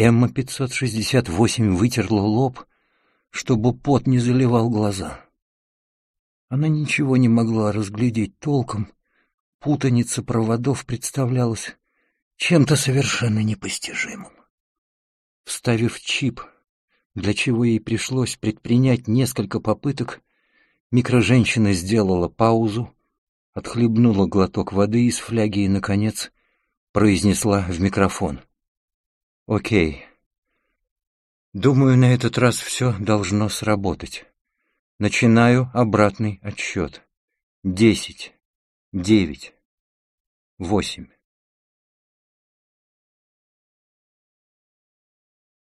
Эмма-568 вытерла лоб, чтобы пот не заливал глаза. Она ничего не могла разглядеть толком, путаница проводов представлялась чем-то совершенно непостижимым. Вставив чип, для чего ей пришлось предпринять несколько попыток, микроженщина сделала паузу, отхлебнула глоток воды из фляги и, наконец, произнесла в микрофон. «Окей. Думаю, на этот раз все должно сработать. Начинаю обратный отсчет. Десять, девять, восемь».